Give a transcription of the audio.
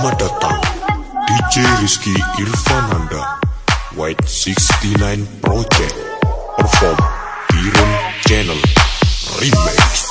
Selamat datang. DJ Rizky Irfananda White 69 Project. Perform Iron Channel. Remix.